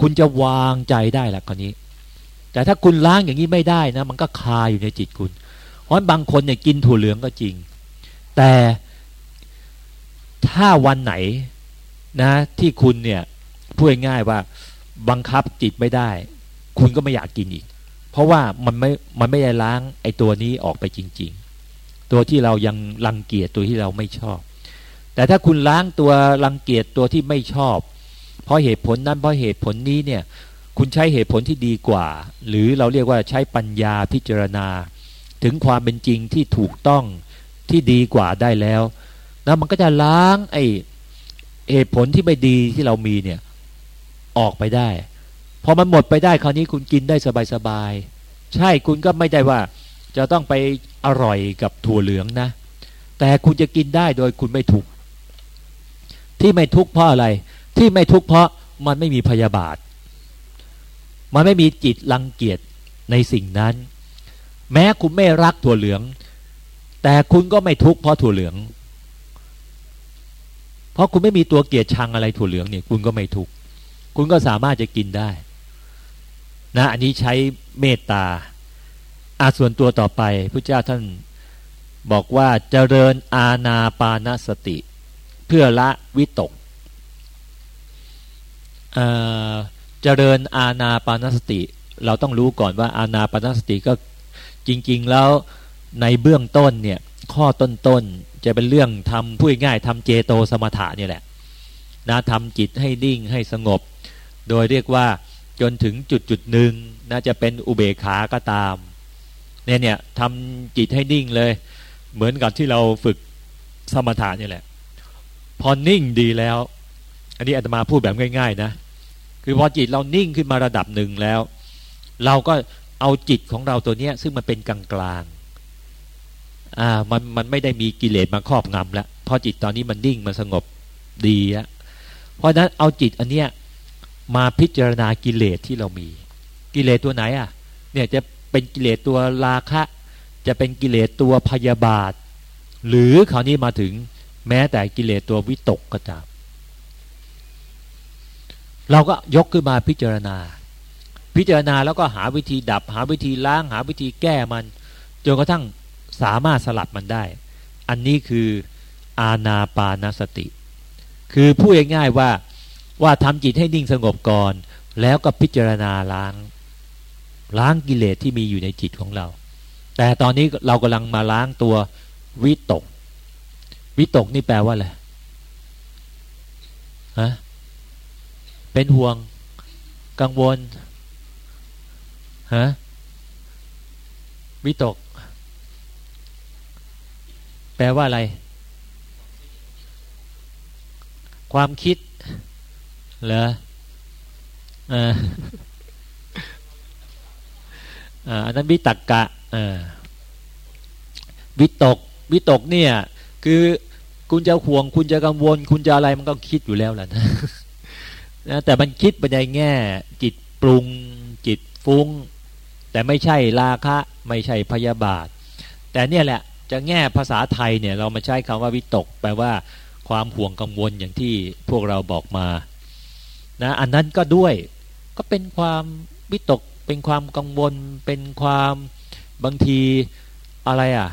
คุณจะวางใจได้ละคราวนี้ แต่ถ้าคุณล้างอย่างนี้ไม่ได้นะ มันก็คาอยู่ในจิตคุณเพราะบางคนเนี่ยกินถั่วเหลืองก็จริง แต่ถ้าวันไหนนะ ที่คุณเนี่ยพูดง่ายว่าบังคับจิตไม่ได้ คุณก็ไม่อยากกินอีก เพราะว่ามันไม่มันไม่ได้ล้างไอ้ตัวนี้ออกไปจริง ๆ ตัวที่เรายังรังเกียจตัวที่เราไม่ชอบ แต่ถ้าคุณล้างตัวรังเกียจตัวที่ไม่ชอบ เพราะเหตุผลนั้นเพราะเหตุผลนี้เนี่ยคุณใช้เหตุผลที่ดีกว่า หรือเราเรียกว่าใช้ปัญญาพิจารณา ถึงความเป็นจริงที่ถูกต้องที่ดีกว่าได้แล้วนะมันก็จะล้างไอเหตุผลที่ไม่ดีที่เรามีเนี่ยออกไปได้พอมันหมดไปได้คราวนี้คุณกินได้สบายๆใช่คุณก็ไม่ได้ว่า จะต้องไปอร่อยกับถั่วเหลืองนะ แต่คุณจะกินได้โดยคุณไม่ทุกข์ที่ไม่ทุกข์เพราะอะไร ที่ไม่ทุกข์เพราะมันไม่มีพยาบาท มันไม่มีจิตรังเกียจในสิ่งนั้น แม้คุณไม่รักถั่วเหลือง แต่คุณก็ไม่ทุกข์เพราะถั่วเหลือง เพราะคุณไม่มีตัวเกียรชังอะไรถั่วเหลืองเนี่ยคุณก็ไม่ทุกข์คุณก็สามารถจะกินได้ นะอันนี้ใช้เมตตาอาส่วนตัวต่อไปพระเจ้าท่านบอกว่าเจริญอาณาปานสติ เพื่อละวิตก เจริญอาณาปานสติ เราต้องรู้ก่อนว่าอาณาปานสติก็จริง ๆ แล้วในเบื้องต้นเนี่ยข้อต้นๆจะเป็นเรื่องทำพูดง่ายทำเจโตสมถะนี่แหละนะทำจิตให้นิ่งให้สงบ โดยเรียกว่าจนถึงจุดจุดหนึ่งน่าจะเป็นอุเบกขาก็ตามเนี่ยเนี่ยทำจิตให้นิ่งเลย เหมือนกับที่เราฝึกสมถะนี่แหละ พอนิ่งดีแล้ว อันนี้อาตมาพูดแบบง่าย ๆ นะ คือพอจิตเรานิ่งขึ้นมาระดับหนึ่งแล้ว เราก็เอาจิตของเราตัวเนี้ย ซึ่งมันเป็นกลางกลางอ่ามันมันไม่ได้มีกิเลสมาครอบงำแล้วพอจิตตอนนี้มันนิ่งมันสงบดีอะเพราะนั้นเอาจิตอันเนี้ยมาพิจารณากิเลสที่เรามี กิเลสตัวไหนอะ เนี่ยจะเป็นกิเลสตัวราคะ จะเป็นกิเลสตัวพยาบาท หรือคราวนี้มาถึงแม้แต่กิเลสตัววิตกก็ตาม เราก็ยกขึ้นมาพิจารณา พิจารณาแล้วก็หาวิธีดับ หาวิธีล้าง หาวิธีแก้มันจนกระทั่งสามารถสลัดมันได้ อันนี้คืออาณาปานสติ คือพูดง่ายๆว่าว่าทำจิตให้นิ่งสงบก่อน แล้วก็พิจารณาล้าง ล้างกิเลสที่มีอยู่ในจิตของเรา แต่ตอนนี้เรากำลังมาล้างตัววิตก วิตกนี่แปลว่าอะไรฮะ เป็นห่วงกังวลฮะวิตก แปลว่าอะไร ความคิดเหรออ่าอันนั้นวิตกกะวิตกวิตกเนี่ย คือคุณจะห่วง คุณจะกังวล คุณจะอะไรมันก็คิดอยู่แล้วแหละนะ แต่มันคิดไปในแง่ จิตปรุง จิตฟุ้ง แต่ไม่ใช่ราคะ ไม่ใช่พยาบาท แต่เนี่ยแหละจะแง่ภาษาไทยเนี่ยเรามาใช้คำว่าวิตก แปลว่าความห่วงกังวลอย่างที่พวกเราบอกมานะอันนั้นก็ด้วยก็เป็นความวิตก เป็นความกังวล เป็นความบางทีอะไรอะ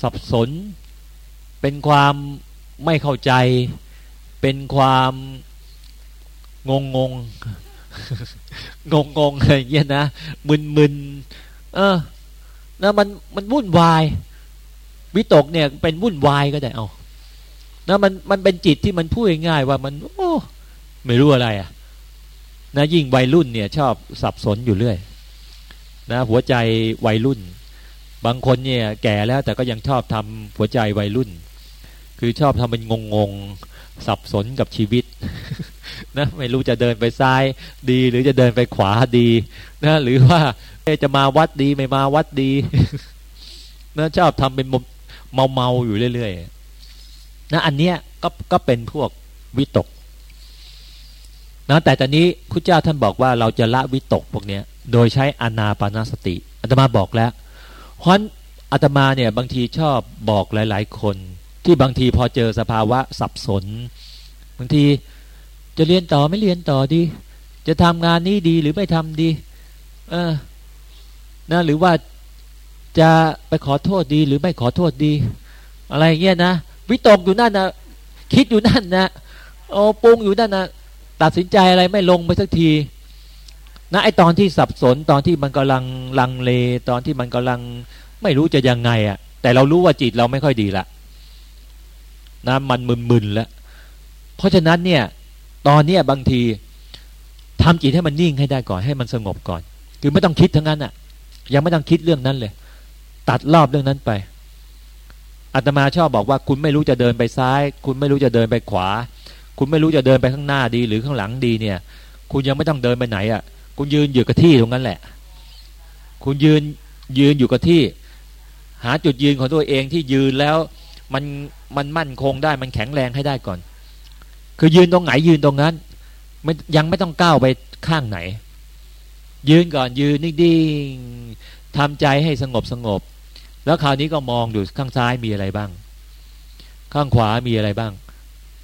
สับสน เป็นความไม่เข้าใจ เป็นความ งงงงงงงอะไรเงี้ยนะมึนมึนเออนะมันมันวุ่นวาย วิตกเนี่ยเป็นวุ่นวายก็ได้เอานะมันมันเป็นจิตที่มันพูดง่ายว่ามัน โอ้ไม่รู้อะไรอะ นะยิ่งวัยรุ่นเนี่ย ชอบสับสนอยู่เรื่อยนะหัวใจวัยรุ่น บางคนเนี่ย แก่แล้วแต่ก็ยังชอบทำหัวใจวัยรุ่น คือชอบทำเป็นงงงสับสนกับชีวิต นะไม่รู้จะเดินไปซ้ายดี หรือจะเดินไปขวาดีนะหรือว่าจะมาวัดดีไม่มาวัดดีนะชอบทำเป็นเมาเมาอยู่เรื่อยๆนะอันเนี้ยก็ก็เป็นพวกวิตกนะแต่ตอนนี้พระเจ้าท่านบอกว่าเราจะละวิตกพวกนี้โดยใช้อนาปานาสติอาตมาบอกแล้วเพราะอาตมาเนี่ยบางทีชอบบอกหลาย ๆ คน ที่บางทีพอเจอสภาวะสับสน บางที จะเรียนต่อไม่เรียนต่อดี จะทำงานนี้ดีหรือไม่ทำดี เออนะหรือว่าจะไปขอโทษดีหรือไม่ขอโทษดี อะไรเงี้ยนะวิตกอยู่นั่นนะคิดอยู่นั่นนะโอ้ปรุงอยู่นั่นนะตัดสินใจอะไรไม่ลงไปสักทีนะไอตอนที่สับสนตอนที่มันกำลังลังเล ตอนที่มันกำลังไม่รู้จะยังไงอะ่ะ แต่เรารู้ว่าจิตเราไม่ค่อยดีละนะมันมึนๆแล้วเพราะฉะนั้นเนี่ย ตอนเนี้ยบางทีทำจิตให้มันนิ่งให้ได้ก่อนให้มันสงบก่อน คือไม่ต้องคิดทั้งนั้นอะ่ะ ยังไม่ต้องคิดเรื่องนั้นเลย ตัดรอบเรื่องนั้นไปอาตมาชอบบอกว่าคุณไม่รู้จะเดินไปซ้าย คุณไม่รู้จะเดินไปขวา คุณไม่รู้จะเดินไปข้างหน้าดีหรือข้างหลังดีเนี่ย คุณยังไม่ต้องเดินไปไหนอะ่ะ คุณยืนอยู่กับที่ตรงนั้นแหละ คุณยืนยืนอยู่กับที่ หาจุดยืนของตัวเองที่ยืนแล้ว มันมันมั่นคงได้มันแข็งแรงให้ได้ก่อน คือยืนตรงไหนยืนตรงนั้นไม่ยังไม่ต้องก้าวไปข้างไหน ยืนก่อนยืนนิ่งๆทำใจให้สงบสงบ แล้วคราวนี้ก็มองดูข้างซ้ายมีอะไรบ้าง ข้างขวามีอะไรบ้าง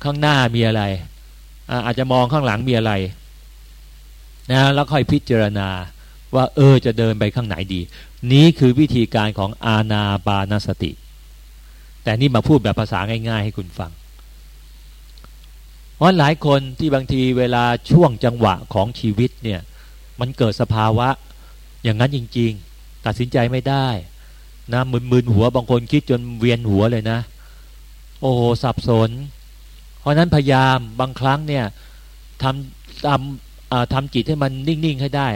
ข้างหน้ามีอะไรอาจจะมองข้างหลังมีอะไรนะแล้วค่อยพิจารณาว่า เออจะเดินไปข้างไหนดี นี้คือวิธีการของอาณาปานสติ แต่นี่มาพูดแบบภาษาง่าย ๆ ให้คุณฟัง เพราะหลายคนที่บางทีเวลาช่วงจังหวะของชีวิตเนี่ยมันเกิดสภาวะอย่างนั้นจริง ๆ ตัดสินใจไม่ได้นะมึนๆหัวบางคนคิดจนเวียนหัวเลยนะ โอ้โหสับสน เพราะนั้นพยายามบางครั้งเนี่ยทำทำทำจิตให้มันนิ่งๆให้ได้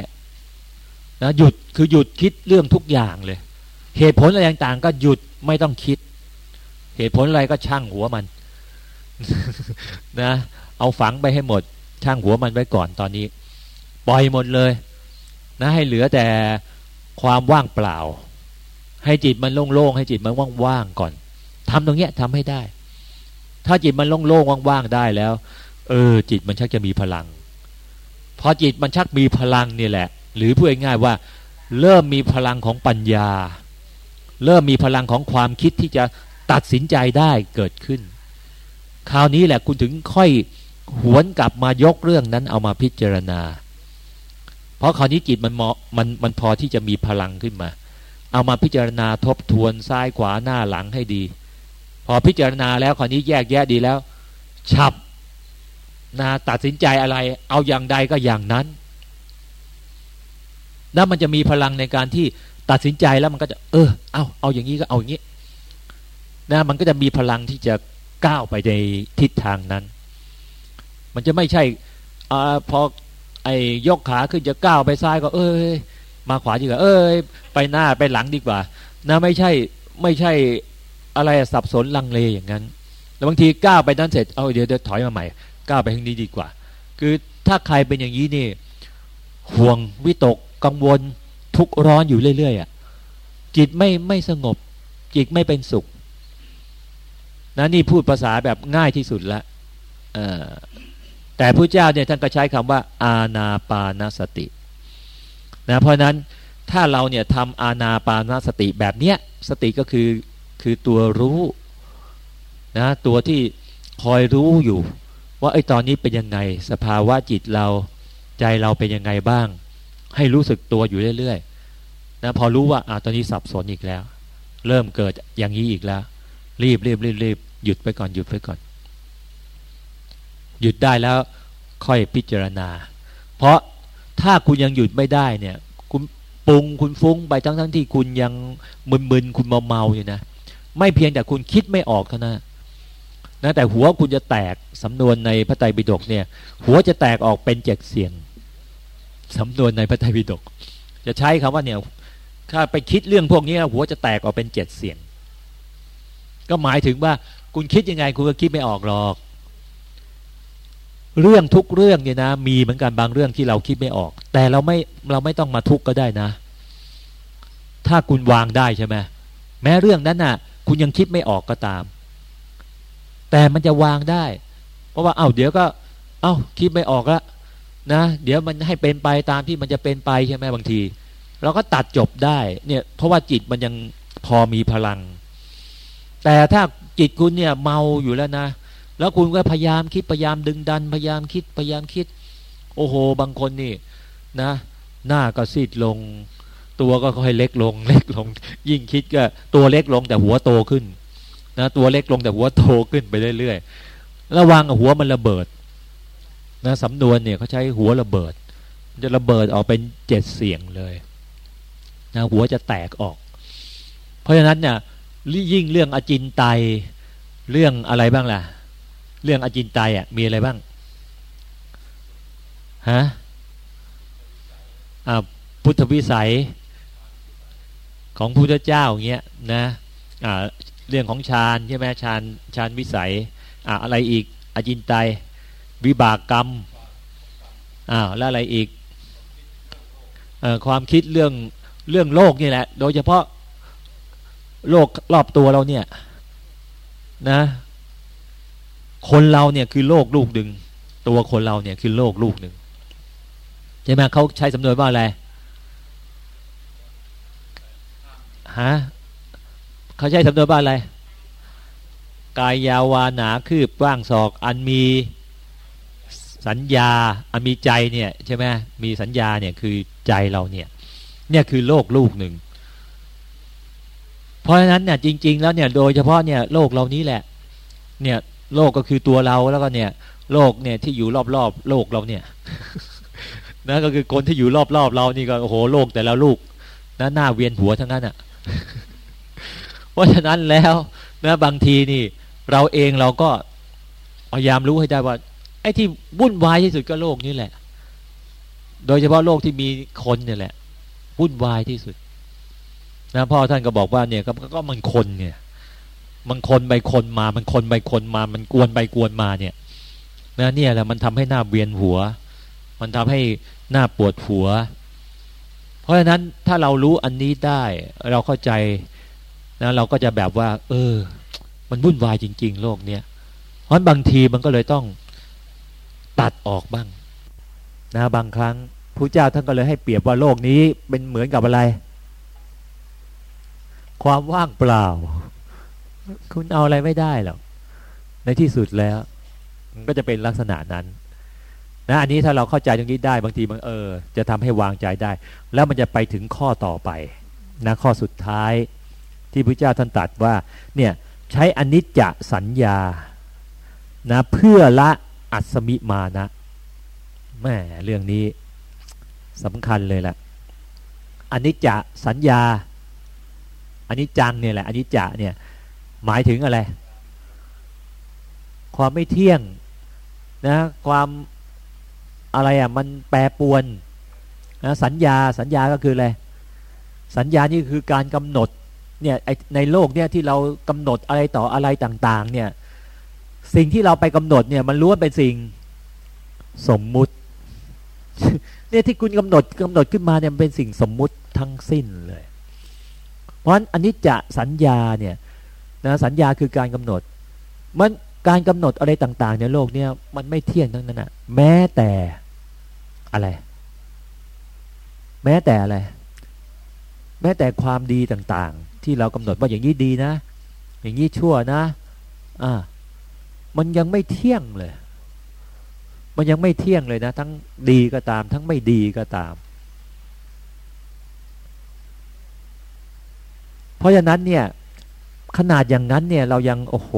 นะหยุดคือหยุดคิดเรื่องทุกอย่างเลย เหตุผลอะไรต่างๆ ก็หยุดไม่ต้องคิด เหตุผลอะไรก็ช่างหัวมัน นะ เอาฝังไปให้หมด ช่างหัวมันไว้ก่อนตอนนี้ ปล่อยหมดเลย นะให้เหลือแต่ความว่างเปล่า ให้จิตมันโล่งๆให้จิตมันว่างๆก่อนทำตรงเนี้ยทำให้ได้ ถ้าจิตมันโล่งๆว่างๆได้แล้ว เออ จิตมันชักจะมีพลัง พอจิตมันชักมีพลังนี่แหละ หรือพูดง่ายๆว่า เริ่มมีพลังของปัญญา เริ่มมีพลังของความคิดที่จะตัดสินใจได้เกิดขึ้น คราวนี้แหละคุณถึงค่อยหวนกลับมายกเรื่องนั้นเอามาพิจารณา เพราะคราวนี้จิตมันเหมาะมันมันพอที่จะมีพลังขึ้นมา เอามาพิจารณาทบทวนซ้ายขวาหน้าหลังให้ดี พอพิจารณาแล้วคราวนี้แยกแยะดีแล้ว ฉับนาตัดสินใจอะไร เอาอย่างใดก็อย่างนั้น แล้วมันจะมีพลังในการที่ตัดสินใจแล้วมันก็จะ เออ เอาเอาอย่างนี้ก็เอาอย่างนี้นะมันก็จะมีพลังที่จะ ก้าวไปในทิศทางนั้น มันจะไม่ใช่อพอไอ้ยกขาขึ้นจะก้าวไปซ้ายก็ เอ้ย มาขวาดีกว่าเอ้ย ไปหน้าไปหลังดีกว่านะไม่ใช่ไม่ใช่อะไรสับสนลังเลอย่างนั้น แล้วบางทีก้าวไปนั้นเสร็จเอาเดี๋ยวเดี๋ยวถอยมาใหม่ก้าวไปทางนี้ดีกว่า คือถ้าใครเป็นอย่างนี้นี่ห่วงวิตกกังวลทุกร้อนอยู่เรื่อยๆอะจิตไม่ไม่สงบ จิตไม่เป็นสุข นะนี่พูดภาษาแบบง่ายที่สุดละแต่พระเจ้าเนี่ยท่านก็ใช้คำว่า อาณาปานสตินะเพราะนั้นถ้าเราเนี่ยทำอาณาปานสติแบบเนี้ยสติก็คือคือตัวรู้นะตัวที่คอยรู้อยู่ ว่าไอ้ตอนนี้เป็นยังไง สภาวะจิตเราใจเราเป็นยังไงบ้าง ให้รู้สึกตัวอยู่เรื่อยๆนะพอรู้ว่าอ่าตอนนี้สับสนอีกแล้ว เริ่มเกิดอย่างนี้อีกแล้ว รีบรีบรีบรีบหยุดไปก่อนหยุดไปก่อน หยุดได้แล้วค่อยพิจารณา เพราะถ้าคุณยังหยุดไม่ได้เนี่ย คุณปรุงคุณฟุ้งไปทั้งทั้งที่คุณยังมึนๆคุณเมาเมาอยู่นะไม่เพียงแต่คุณคิดไม่ออกเท่านั้นนะแต่หัวคุณจะแตกสำนวนในพระไตรปิฎกเนี่ย หัวจะแตกออกเป็นเจ็ดเสียงสำนวนในพระไตรปิฎกจะใช้คำว่าเนี่ยถ้าไปคิดเรื่องพวกนี้หัวจะแตกออกเป็นเจ็ดเสียง ก็หมายถึงว่าคุณคิดยังไงคุณก็คิดไม่ออกหรอก เรื่องทุกเรื่องเนี่ยนะ มีเหมือนกันบางเรื่องที่เราคิดไม่ออก แต่เราไม่เราไม่ต้องมาทุกข์ก็ได้นะ ถ้าคุณวางได้ใช่ไหมแม้เรื่องนั้นน่ะ คุณยังคิดไม่ออกก็ตาม แต่มันจะวางได้ เพราะว่า เอ้าเดี๋ยวก็ เอ้าคิดไม่ออกละนะเดี๋ยวมันให้เป็นไปตามที่มันจะเป็นไปใช่ไหมบางที เราก็ตัดจบได้เนี่ยเพราะว่าจิตมันยังพอมีพลัง แต่ถ้าจิตคุณเนี่ยเมาอยู่แล้วนะ แล้วคุณก็พยายามคิดพยายามดึงดัน พยายามคิดพยายามคิด โอ้โห บางคนนี่นะ หน้าก็ซีดลง ตัวก็ค่อยเล็กลง เล็กลง ยิ่งคิดก็ตัวเล็กลงแต่หัวโตขึ้นนะตัวเล็กลงแต่หัวโตขึ้นไปเรื่อยๆระวังหัวมันระเบิดนะสำนวนเนี่ยเขาใช้หัวระเบิด จะระเบิดออกเป็นเจ็ดเสียงเลยนะหัวจะแตกออก เพราะฉะนั้นเนี่ย ยิ่งเรื่องอจินไตเรื่องอะไรบ้างล่ะ เรื่องอจินไตอะมีอะไรบ้างฮะพุทธวิสัยของพุทธเจ้าอย่างเงี้ยนะเรื่องของฌานใช่ไหมฌานฌานวิสัยอ่าอะไรอีกอจินไตวิบากกรรมอ่าแล้วอะไรอีกอความคิดเรื่องเรื่องโลกนี่แหละ โดยเฉพาะ โลกรอบตัวเราเนี่ยนะ คนเราเนี่ยคือโลกลูกหนึ่งตัวคนเราเนี่ยคือโลกลูกหนึ่งใช่ไหมเขาใช้สำนวนว่าอะไรฮะเขาใช้สำนวนว่าอะไร กายยาวาหนาคืบว่างศอก อันมีสัญญาอันมีใจเนี่ยใช่ไหมมีสัญญาเนี่ยคือใจเราเนี่ยเนี่ยคือโลกลูกหนึ่ง เพราะฉะนั้นเนี่ยจริง ๆ แล้วเนี่ยโดยเฉพาะเนี่ยโลกเรานี้แหละ เนี่ยโลกก็คือตัวเราแล้วก็เนี่ย โลกเนี่ยที่อยู่รอบๆโลกเราเนี่ยนะก็คือคนที่อยู่รอบๆเรานี่ก็โอ้โหโลกแต่ละลูกนะหน้าเวียนหัวทั้งนั้นอะเพราะฉะนั้นแล้วนะบางทีนี่ เราเองเราก็พยายามรู้ให้ได้ว่า ไอ้ที่วุ่นวายที่สุดก็โลกนี้แหละ โดยเฉพาะโลกที่มีคนเนี่ยแหละวุ่นวายที่สุด นะพ่อท่านก็บอกว่าเนี่ยก็ก็มันคนเนี่ยมันคนไปคนมา มันคนไปคนมา มันกวนไปกวนมาเนี่ยนะเนี่ยแหละมันทำให้หน้าเวียนหัว มันทำให้หน้าปวดหัว เพราะฉะนั้นถ้าเรารู้อันนี้ได้ เราเข้าใจนะเราก็จะแบบว่า เออ มันวุ่นวายจริง ๆ โลกเนี้ยเพราะบางทีมันก็เลยต้องตัดออกบ้าง นะบางครั้งพระเจ้าท่านก็เลยให้เปรียบว่าโลกนี้เป็นเหมือนกับอะไร ความว่างเปล่า คุณเอาอะไรไม่ได้หรอกในที่สุดแล้วมันก็จะเป็นลักษณะนั้นนะอันนี้ถ้าเราเข้าใจตรงนี้ได้บางทีมันเออ จะทำให้วางใจได้ แล้วมันจะไปถึงข้อต่อไปนะข้อสุดท้ายที่พระเจ้าท่านตรัสว่าเนี่ยใช้อนิจจสัญญานะเพื่อละอัศมิมานะแม่เรื่องนี้สำคัญเลยแหละอนิจจสัญญา อันนี้จังเนี่ยแหละอันนี้จะเนี่ยหมายถึงอะไร ความไม่เที่ยงนะความอะไรอะมันแปรปวนนะสัญญาสัญญาก็คืออะไรสัญญานี่คือการกำหนดเนี่ยในโลกเนี่ยที่เรากำหนดอะไรต่ออะไรต่างๆเนี่ยสิ่งที่เราไปกำหนดเนี่ยมันล้วนเป็นสิ่งสมมุติเนี่ยที่คุณกำหนดกำหนดขึ้นมาเนี่ยเป็นสิ่งสมมุติทั้งสิ้นเลย เพราะอันนี้จะสัญญาเนี่ยนะสัญญาคือการกำหนด มันการกำหนดอะไรต่าง ๆ ในโลกเนี่ยมันไม่เที่ยงทั้งนั้นอะแม้แต่อะไร แม้แต่อะไร แม้แต่ความดีต่างๆ ที่เรากำหนดว่าอย่างนี้ดีนะ อย่างนี้ชั่วนะอ่ามันยังไม่เที่ยงเลย มันยังไม่เที่ยงเลยนะ ทั้งดีก็ตาม ทั้งไม่ดีก็ตาม ราะฉะนั้นเนี่ยขนาดอย่างนั้นเนี่ยเรายังโอ้โห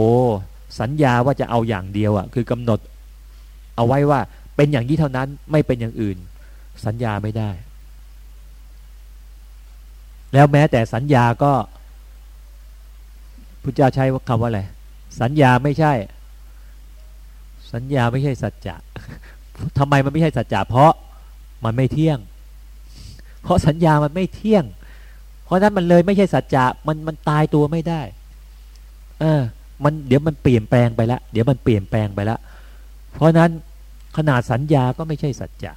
สัญญาว่าจะเอาอย่างเดียวอะ่ะคือกำหนดเอาไว้ว่าเป็นอย่างนี้เท่านั้นไม่เป็นอย่างอื่น สัญญาไม่ได้ แล้วแม้แต่สัญญาก็พุทธเจ้าใช้คำว่าอะไรสัญญาไม่ใช่ สัญญาไม่ใช่สัจจะทำไมมันไม่ใช่สัจจะเพราะมันไม่เที่ยง เพราะสัญญามันไม่เที่ยง เพราะนั้นมันเลยไม่ใช่สัจจะมันมันตายตัวไม่ได้ เออ มันเดี๋ยวมันเปลี่ยนแปลงไปแล้วเดี๋ยวมันเปลี่ยนแปลงไปแล้วเพราะนั้นขนาดสัญญาก็ไม่ใช่สัจจะ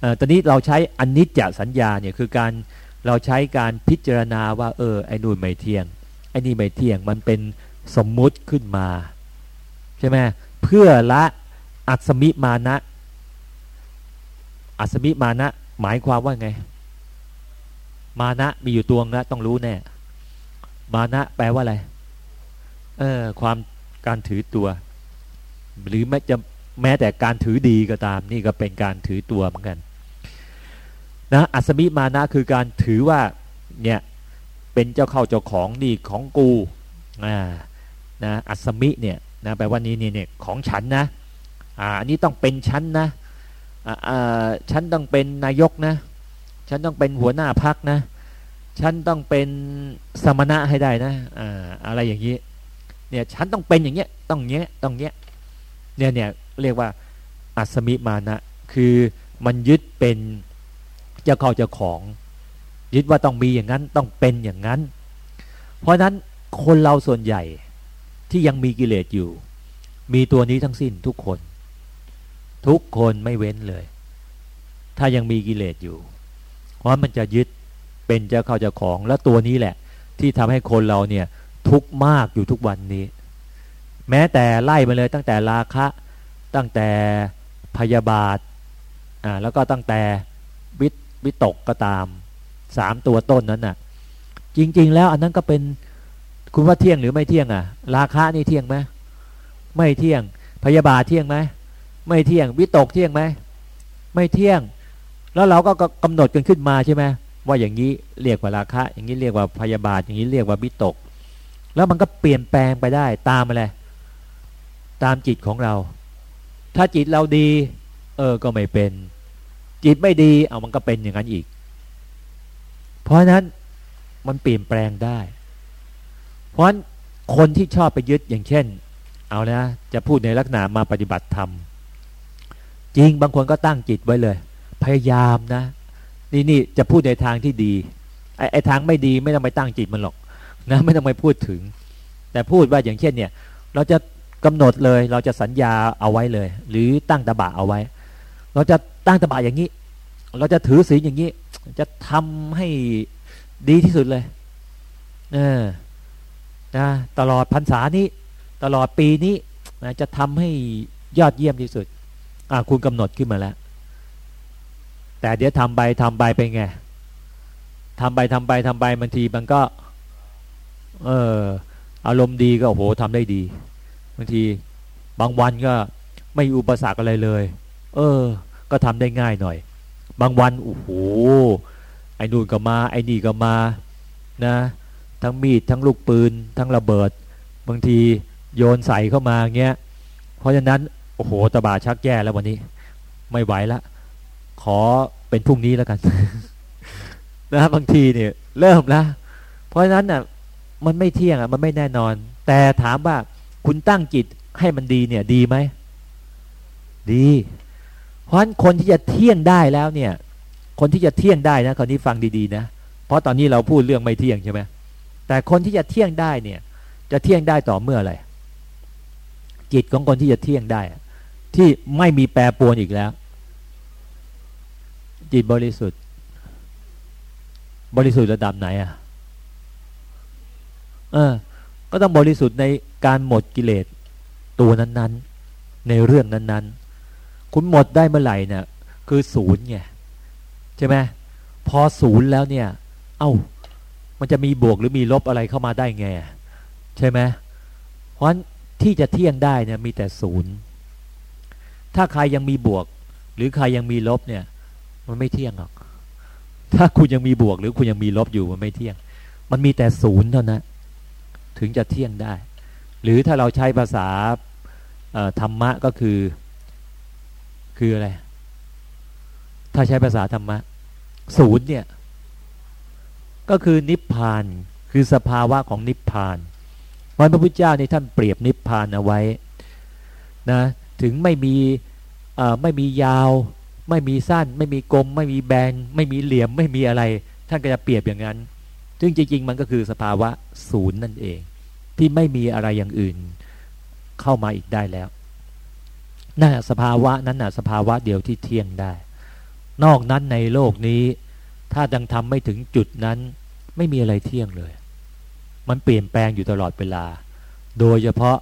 เออตอนนี้เราใช้อนิจจสัญญาเนี่ยคือการเราใช้การพิจารณาว่า เออไอ้นู่นไม่เที่ยงไอ้นี่ไม่เที่ยงมันเป็นสมมุติขึ้นมาใช่ไหมเพื่อละอัศมิมานะอัศมิมานะหมายความว่าไง มานะมีอยู่ตัวนะต้องรู้แน่ มานะแปลว่าอะไร เออ ความการถือตัว หรือแม้จะแม้แต่การถือดีก็ตาม นี่ก็เป็นการถือตัวเหมือนกัน นะ อัศมิมานะคือการถือว่า เนี่ย เป็นเจ้าเข้าเจ้าของดีของกูอ่านะอัศมิเนี่ยนะแปลว่านี้นี่เนี่ยของฉันนะอ่าอันนี้ต้องเป็นฉันนะอ่าฉันต้องเป็นนายกนะ ฉันต้องเป็นหัวหน้าพักนะ ฉันต้องเป็นสมณะให้ได้นะอ่าอะไรอย่างนี้เนี่ยฉันต้องเป็นอย่างเงี้ยต้องเงี้ยต้องเงี้ยเนี่ยเนี่ยเรียกว่าอัศมิมานะ คือมันยึดเป็นเจ้าเข้าเจ้าของ ยึดว่าต้องมีอย่างนั้นต้องเป็นอย่างนั้น เพราะนั้นคนเราส่วนใหญ่ที่ยังมีกิเลสอยู่ มีตัวนี้ทั้งสิ้นทุกคน ทุกคนไม่เว้นเลย ถ้ายังมีกิเลสอยู่ ราะมันจะยึดเป็นเจ้าเข้าเจ้าของและตัวนี้แหละ ที่ทำให้คนเราเนี่ยทุกข์มากอยู่ทุกวันนี้ แม้แต่ไล่มาเลยตั้งแต่ราคะ ตั้งแต่พยาบาทอ่าแล้วก็ตั้งแต่วิวิตกก็ตามสามตัวต้นนั้นน่ะ จริง ๆ แล้วอันนั้นก็เป็นคุณว่าเที่ยงหรือไม่เที่ยงอะ ราคานี่เที่ยงไหมไม่เที่ยง พยาบาทเที่ยงไหมไม่เที่ยง วิตกเที่ยงไหมไม่เที่ยง แล้วเราก็กำหนดกันขึ้นมาใช่ไหมว่าอย่างนี้เรียกว่าราคะ อย่างนี้เรียกว่าพยาบาท อย่างนี้เรียกว่าวิตก แล้วมันก็เปลี่ยนแปลงไปได้ตามอะไรตามจิตของเรา ถ้าจิตเราดี เออก็ไม่เป็น จิตไม่ดี เอามันก็เป็นอย่างนั้นอีก เพราะนั้นมันเปลี่ยนแปลงได้ เพราะฉะนั้นคนที่ชอบไปยึดอย่างเช่น เอานะจะพูดในลักษณะมาปฏิบัติธรรม จริงบางคนก็ตั้งจิตไว้เลย พยายามนะ นี่นี่จะพูดในทางที่ดีไอ้ไอทางไม่ดีไม่ต้องไปตั้งจิตมันหรอกนะไม่ต้องไปพูดถึง แต่พูดว่าอย่างเช่นเนี่ย เราจะกำหนดเลยเราจะสัญญาเอาไว้เลย หรือตั้งตบะเอาไว้ เราจะตั้งตบะอย่างนี้ เราจะถือศีลอย่างนี้ จะทำให้ดีที่สุดเลยเออนะตลอดพรรษานี้ตลอดปีนี้นะจะทำให้ยอดเยี่ยมที่สุดอ่าคุณกำหนดขึ้นมาแล้ว แต่เดี๋ยวทำไปทำไปเป็นไงทำไปทำไปทำไปบางทีมันก็ เอออารมณ์ดีก็โอ้โหทำได้ดีบางทีบางวันก็ไม่อุปสรรคอะไรเลย เออ ก็ทำได้ง่ายหน่อย บางวันโอ้โหไอ้นู่นก็มา ไอ้นี่ก็มานะ ทั้งมีดทั้งลูกปืน ทั้งระเบิด บางทีโยนใส่เข้ามาเงี้ย เพราะฉะนั้นโอ้โหตบาชักแย่แล้ววันนี้ ไม่ไหวละ ขอเป็นพรุ่งนี้แล้วกัน นะบางทีเนี่ย เริ่มแล้วเพราะฉะนั้นอะ มันไม่เที่ยงอะมันไม่แน่นอน แต่ถามว่าคุณตั้งจิตให้มันดีเนี่ย ดีไหมดี เพราะฉะนั้นคนที่จะเที่ยงได้แล้วเนี่ย คนที่จะเที่ยงได้นะคราวนี้ฟังดีๆนะเพราะตอนนี้เราพูดเรื่องไม่เที่ยงใช่ไหมแต่คนที่จะเที่ยงได้เนี่ย จะเที่ยงได้ต่อเมื่ออะไรจิตของคนที่จะเที่ยงได้ ที่ไม่มีแปรปรวนอีกแล้ว จิตบริสุทธิ์ บริสุทธิ์ระดับไหนอะเออ ก็ต้องบริสุทธิ์ในการหมดกิเลสตัวนั้น ๆ ในเรื่องนั้น ๆ คุณหมดได้เมื่อไหร่เนี่ยคือศูนย์ไงใช่ไหมพอศูนย์แล้วเนี่ย เอา้า มันจะมีบวกหรือมีลบอะไรเข้ามาได้ไงใช่ไหมเพราะที่จะเที่ยงได้เนี่ยมีแต่ศูนย์ถ้าใครยังมีบวก หรือใครยังมีลบเนี่ย มันไม่เที่ยงหรอก ถ้าคุณยังมีบวกหรือคุณยังมีลบอยู่มันไม่เที่ยง มันมีแต่ศูนย์เท่านั้นถึงจะเที่ยงได้ หรือถ้าเราใช้ภาษาธรรมะก็คือ คืออะไร ถ้าใช้ภาษาธรรมะศูนย์เนี่ย ก็คือนิพพานคือสภาวะของนิพพานวันพระพุทธเจ้าในท่านเปรียบนิพพานเอาไว้นะถึงไม่มีไม่มียาว ไม่มีสั้น ไม่มีกลม ไม่มีแบน ไม่มีเหลี่ยม ไม่มีอะไร ท่านก็จะเปรียบอย่างนั้น ซึ่งจริง ๆ มันก็คือสภาวะศูนย์นั่นเอง ที่ไม่มีอะไรอย่างอื่น เข้ามาอีกได้แล้วนั่นสภาวะนั้นน่ะสภาวะเดียวที่เที่ยงได้ นอกนั้นในโลกนี้ ถ้าดังทำไม่ถึงจุดนั้น ไม่มีอะไรเที่ยงเลย มันเปลี่ยนแปลงอยู่ตลอดเวลา โดยเฉพาะ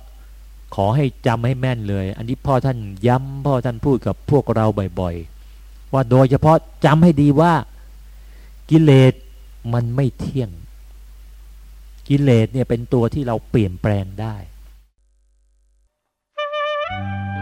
ขอให้จำให้แม่นเลย อันนี้พ่อท่านย้ำพ่อท่านพูดกับพวกเราบ่อยๆ ว่าโดยเฉพาะจำให้ดีว่ากิเลสมันไม่เที่ยง กิเลสเนี่ยเป็นตัวที่เราเปลี่ยนแปลงได้ Thank you.